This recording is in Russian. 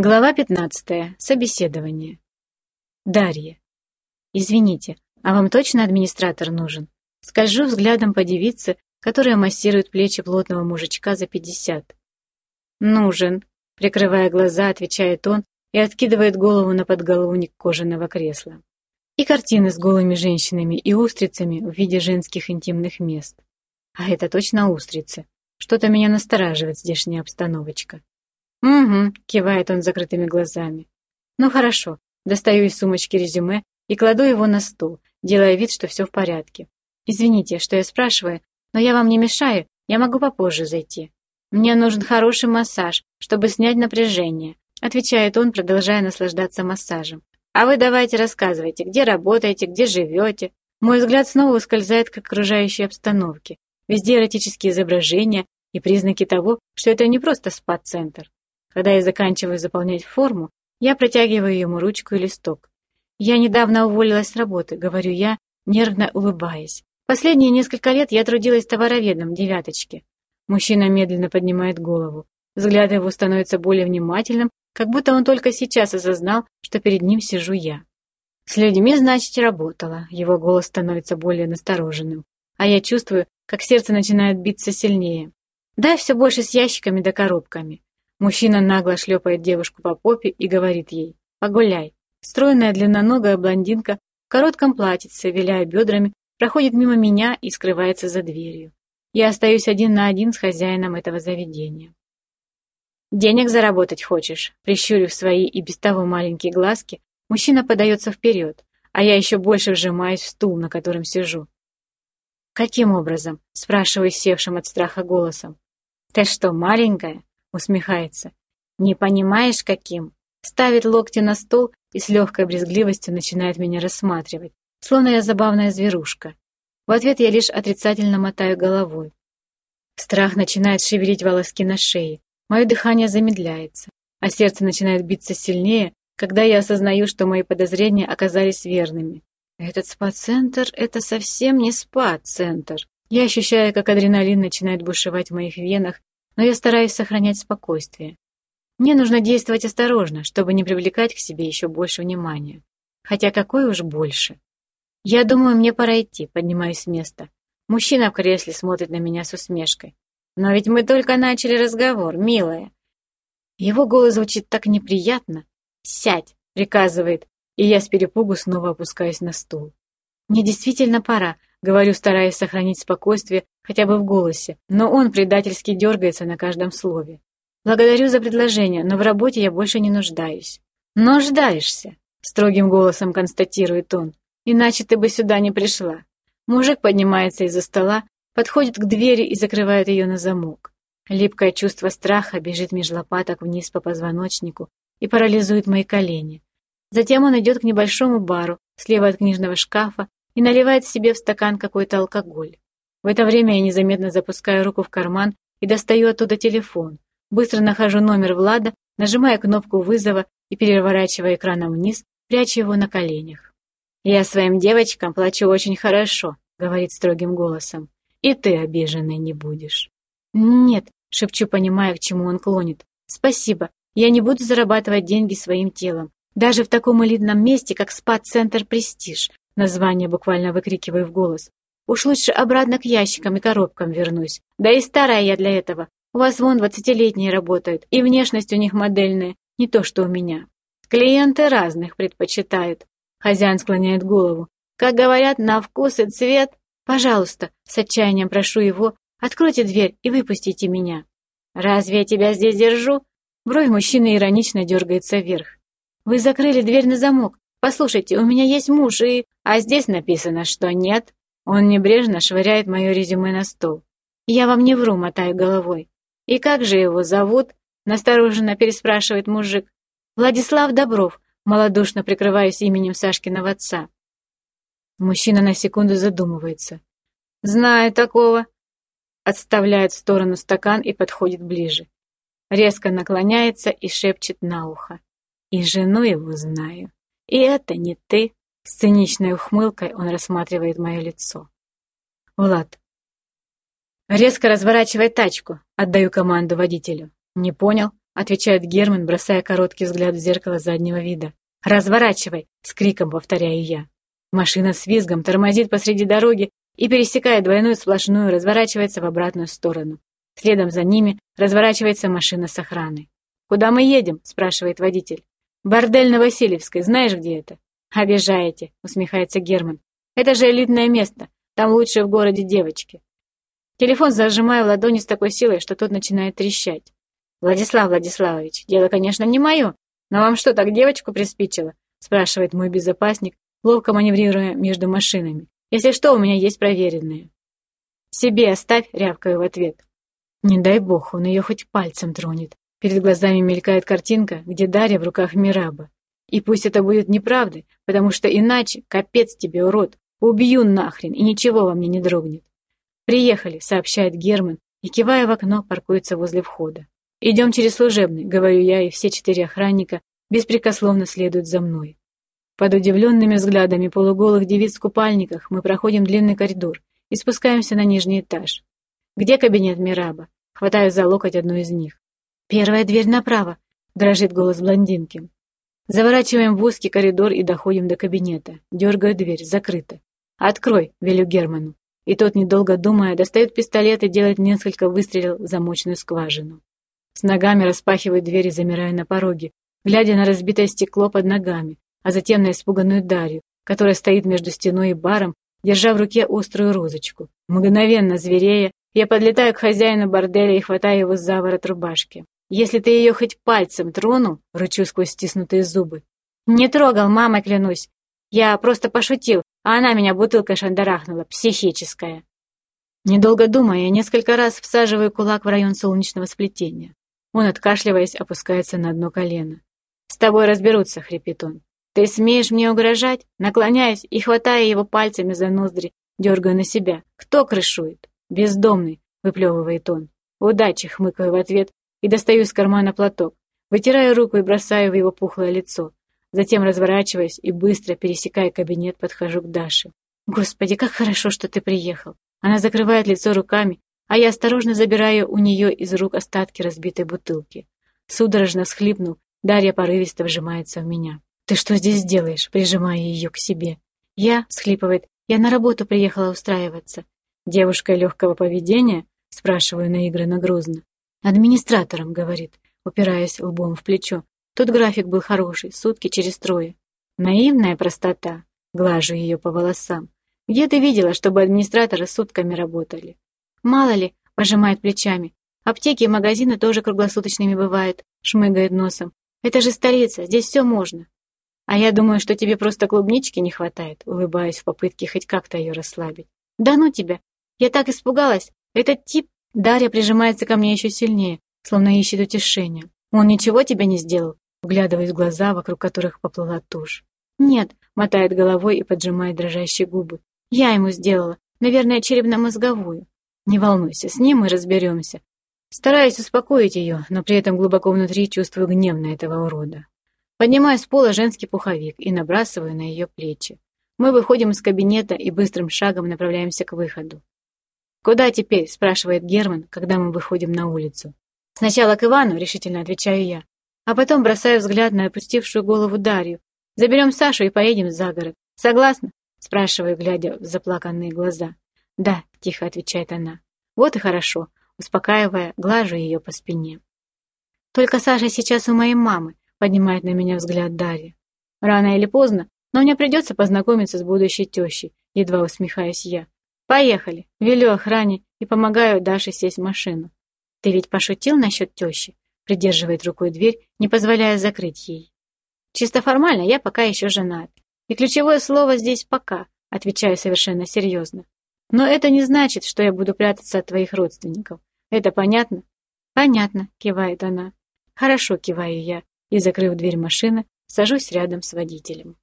Глава 15. Собеседование. Дарья. Извините, а вам точно администратор нужен? Скольжу взглядом по девице, которая массирует плечи плотного мужичка за пятьдесят. Нужен, прикрывая глаза, отвечает он и откидывает голову на подголовник кожаного кресла. И картины с голыми женщинами и устрицами в виде женских интимных мест. А это точно устрицы. Что-то меня настораживает здешняя обстановочка. «Угу», — кивает он закрытыми глазами. «Ну хорошо». Достаю из сумочки резюме и кладу его на стол, делая вид, что все в порядке. «Извините, что я спрашиваю, но я вам не мешаю, я могу попозже зайти. Мне нужен хороший массаж, чтобы снять напряжение», отвечает он, продолжая наслаждаться массажем. «А вы давайте рассказывайте, где работаете, где живете». Мой взгляд снова ускользает к окружающей обстановке. Везде эротические изображения и признаки того, что это не просто спа-центр. Когда я заканчиваю заполнять форму, я протягиваю ему ручку и листок. «Я недавно уволилась с работы», — говорю я, нервно улыбаясь. «Последние несколько лет я трудилась товароведом девяточки». Мужчина медленно поднимает голову. Взгляд его становится более внимательным, как будто он только сейчас осознал, что перед ним сижу я. С людьми, значит, работала. Его голос становится более настороженным. А я чувствую, как сердце начинает биться сильнее. Да, все больше с ящиками да коробками. Мужчина нагло шлепает девушку по попе и говорит ей «Погуляй». Стройная длинноногая блондинка в коротком платьице, виляя бедрами, проходит мимо меня и скрывается за дверью. Я остаюсь один на один с хозяином этого заведения. «Денег заработать хочешь?» Прищурив свои и без того маленькие глазки, мужчина подается вперед, а я еще больше вжимаюсь в стул, на котором сижу. «Каким образом?» – спрашиваю севшим от страха голосом. «Ты что, маленькая? Усмехается. «Не понимаешь, каким?» Ставит локти на стол и с легкой брезгливостью начинает меня рассматривать, словно я забавная зверушка. В ответ я лишь отрицательно мотаю головой. Страх начинает шевелить волоски на шее, мое дыхание замедляется, а сердце начинает биться сильнее, когда я осознаю, что мои подозрения оказались верными. Этот спа-центр — это совсем не спа-центр. Я ощущаю, как адреналин начинает бушевать в моих венах, но я стараюсь сохранять спокойствие. Мне нужно действовать осторожно, чтобы не привлекать к себе еще больше внимания. Хотя какое уж больше. Я думаю, мне пора идти, поднимаюсь с места. Мужчина в кресле смотрит на меня с усмешкой. Но ведь мы только начали разговор, милая. Его голос звучит так неприятно. «Сядь!» — приказывает, и я с перепугу снова опускаюсь на стул. Мне действительно пора, говорю, стараясь сохранить спокойствие хотя бы в голосе, но он предательски дергается на каждом слове. Благодарю за предложение, но в работе я больше не нуждаюсь. Нуждаешься, строгим голосом констатирует он, иначе ты бы сюда не пришла. Мужик поднимается из-за стола, подходит к двери и закрывает ее на замок. Липкое чувство страха бежит меж лопаток вниз по позвоночнику и парализует мои колени. Затем он идет к небольшому бару, слева от книжного шкафа, и наливает себе в стакан какой-то алкоголь. В это время я незаметно запускаю руку в карман и достаю оттуда телефон. Быстро нахожу номер Влада, нажимая кнопку вызова и переворачивая экраном вниз, пряча его на коленях. «Я своим девочкам плачу очень хорошо», — говорит строгим голосом. «И ты обиженной не будешь». «Нет», — шепчу, понимая, к чему он клонит. «Спасибо, я не буду зарабатывать деньги своим телом. Даже в таком элитном месте, как спа-центр «Престиж». Название буквально выкрикиваю в голос. Уж лучше обратно к ящикам и коробкам вернусь. Да и старая я для этого. У вас вон двадцатилетние работают, и внешность у них модельная, не то что у меня. Клиенты разных предпочитают. Хозяин склоняет голову. Как говорят, на вкус и цвет. Пожалуйста, с отчаянием прошу его, откройте дверь и выпустите меня. Разве я тебя здесь держу? Бровь мужчины иронично дергается вверх. Вы закрыли дверь на замок. Послушайте, у меня есть муж и... А здесь написано, что нет. Он небрежно швыряет мое резюме на стол. Я вам не вру, мотаю головой. И как же его зовут? Настороженно переспрашивает мужик. Владислав Добров, малодушно прикрываясь именем Сашкиного отца. Мужчина на секунду задумывается. «Знаю такого». Отставляет в сторону стакан и подходит ближе. Резко наклоняется и шепчет на ухо. «И жену его знаю. И это не ты». С циничной ухмылкой он рассматривает мое лицо. Влад. Резко разворачивай тачку. Отдаю команду водителю. Не понял. отвечает Герман, бросая короткий взгляд в зеркало заднего вида. «Разворачивай!» — с криком повторяю я. Машина с визгом тормозит посреди дороги и, пересекая двойную сплошную, разворачивается в обратную сторону. Следом за ними разворачивается машина с охраной. «Куда мы едем?» — спрашивает водитель. «Бордель на Васильевской, знаешь, где это?» «Обижаете», — усмехается Герман. «Это же элитное место, там лучшие в городе девочки». Телефон зажимаю в ладони с такой силой, что тот начинает трещать. «Владислав Владиславович, дело, конечно, не мое, но вам что, так девочку приспичило?» — спрашивает мой безопасник, ловко маневрируя между машинами. «Если что, у меня есть проверенные». «Себе оставь», — рявкаю в ответ. Не дай бог, он ее хоть пальцем тронет. Перед глазами мелькает картинка, где Дарья в руках Мираба. И пусть это будет неправдой, потому что иначе, капец тебе, урод, убью нахрен, и ничего во мне не дрогнет. «Приехали», — сообщает Герман, и, кивая в окно, паркуется возле входа. «Идем через служебный», — говорю я, и все четыре охранника беспрекословно следуют за мной. Под удивленными взглядами полуголых девиц в купальниках мы проходим длинный коридор и спускаемся на нижний этаж. «Где кабинет Мираба?» Хватаю за локоть одну из них. «Первая дверь направо», — дрожит голос блондинки. Заворачиваем в узкий коридор и доходим до кабинета. Дергаю дверь, закрыта. «Открой», — велю Герману. И тот, недолго думая, достает пистолет и делает несколько выстрелов в замочную скважину. С ногами распахиваю дверь и замираю на пороге, глядя на разбитое стекло под ногами, а затем на испуганную Дарью, которая стоит между стеной и баром, держа в руке острую розочку. Мгновенно зверея, я подлетаю к хозяину борделя и хватаю его за ворот рубашки. «Если ты ее хоть пальцем тронул», — рычу сквозь стиснутые зубы. «Не трогал, мама, клянусь. Я просто пошутил, а она меня бутылкой шандарахнула, психическая». Недолго думая, я несколько раз всаживаю кулак в район солнечного сплетения. Он, откашливаясь, опускается на одно колено. «С тобой разберутся», — хрипит он. «Ты смеешь мне угрожать?» Наклоняясь и хватая его пальцами за ноздри, дергаю на себя. «Кто крышует?» «Бездомный», — выплевывает он. «Удачи», — хмыкаю в ответ и достаю из кармана платок. Вытираю руку и бросаю в его пухлое лицо. Затем разворачиваясь и быстро, пересекая кабинет, подхожу к Даше. «Господи, как хорошо, что ты приехал!» Она закрывает лицо руками а я осторожно забираю у нее из рук остатки разбитой бутылки. Судорожно всхлипнув, Дарья порывисто вжимается в меня. «Ты что здесь делаешь?» прижимая ее к себе. «Я», — всхлипывает, — «я на работу приехала устраиваться». «Девушка легкого поведения?» — спрашиваю наигранно грузно. «Администратором», — говорит, упираясь лбом в плечо. Тут график был хороший, сутки через трое. Наивная простота. Глажу ее по волосам. Где ты видела, чтобы администраторы сутками работали? Мало ли, пожимает плечами. Аптеки и магазины тоже круглосуточными бывают, шмыгает носом. Это же столица, здесь все можно. А я думаю, что тебе просто клубнички не хватает, улыбаясь в попытке хоть как-то ее расслабить. Да ну тебя! Я так испугалась. Этот тип... Дарья прижимается ко мне еще сильнее, словно ищет утешения. Он ничего тебе не сделал? Вглядываясь в глаза, вокруг которых поплыла тушь. «Нет», — мотает головой и поджимает дрожащие губы. «Я ему сделала. Наверное, черепно-мозговую. Не волнуйся, с ним мы разберемся. Стараюсь успокоить ее, но при этом глубоко внутри чувствую гнев на этого урода. Поднимаю с пола женский пуховик и набрасываю на ее плечи. Мы выходим из кабинета и быстрым шагом направляемся к выходу. «Куда теперь?» – спрашивает Герман, когда мы выходим на улицу. «Сначала к Ивану», – решительно отвечаю я, а потом бросаю взгляд на опустившую голову Дарью. «Заберем Сашу и поедем за город. Согласна?» – спрашиваю, глядя в заплаканные глаза. «Да», — тихо отвечает она. «Вот и хорошо», успокаивая, глажу ее по спине. «Только Саша сейчас у моей мамы», — поднимает на меня взгляд Дарья. «Рано или поздно, но мне придется познакомиться с будущей тещей», едва усмехаюсь я. «Поехали», — велю охране и помогаю Даше сесть в машину. «Ты ведь пошутил насчет тещи?» придерживает рукой дверь, не позволяя закрыть ей. «Чисто формально я пока еще женат. И ключевое слово здесь «пока», отвечаю совершенно серьезно. Но это не значит, что я буду прятаться от твоих родственников. Это понятно? Понятно, кивает она. Хорошо, киваю я, и, закрыв дверь машины, сажусь рядом с водителем.